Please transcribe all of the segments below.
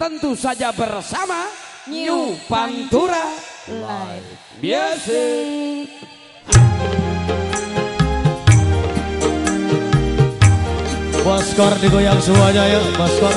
tentu saja bersama New Pantura. Live biasa. Baskor digoyang semuanya ya Baskor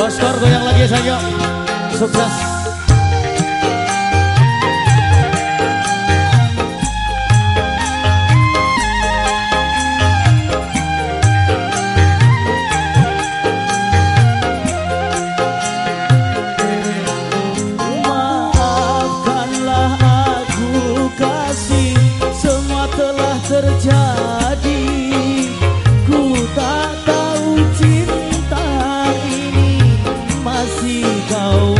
Bos yang lagi saja Sukses. 依旧。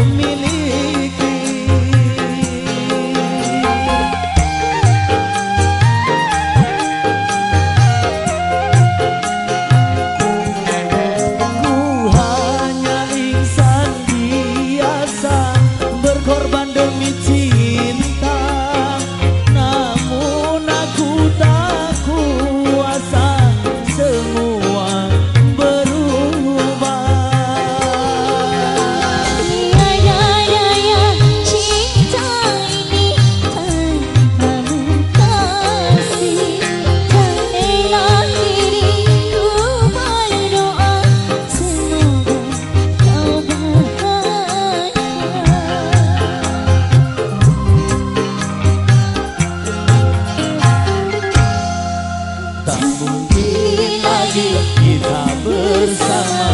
Mungkin lagi kita bersama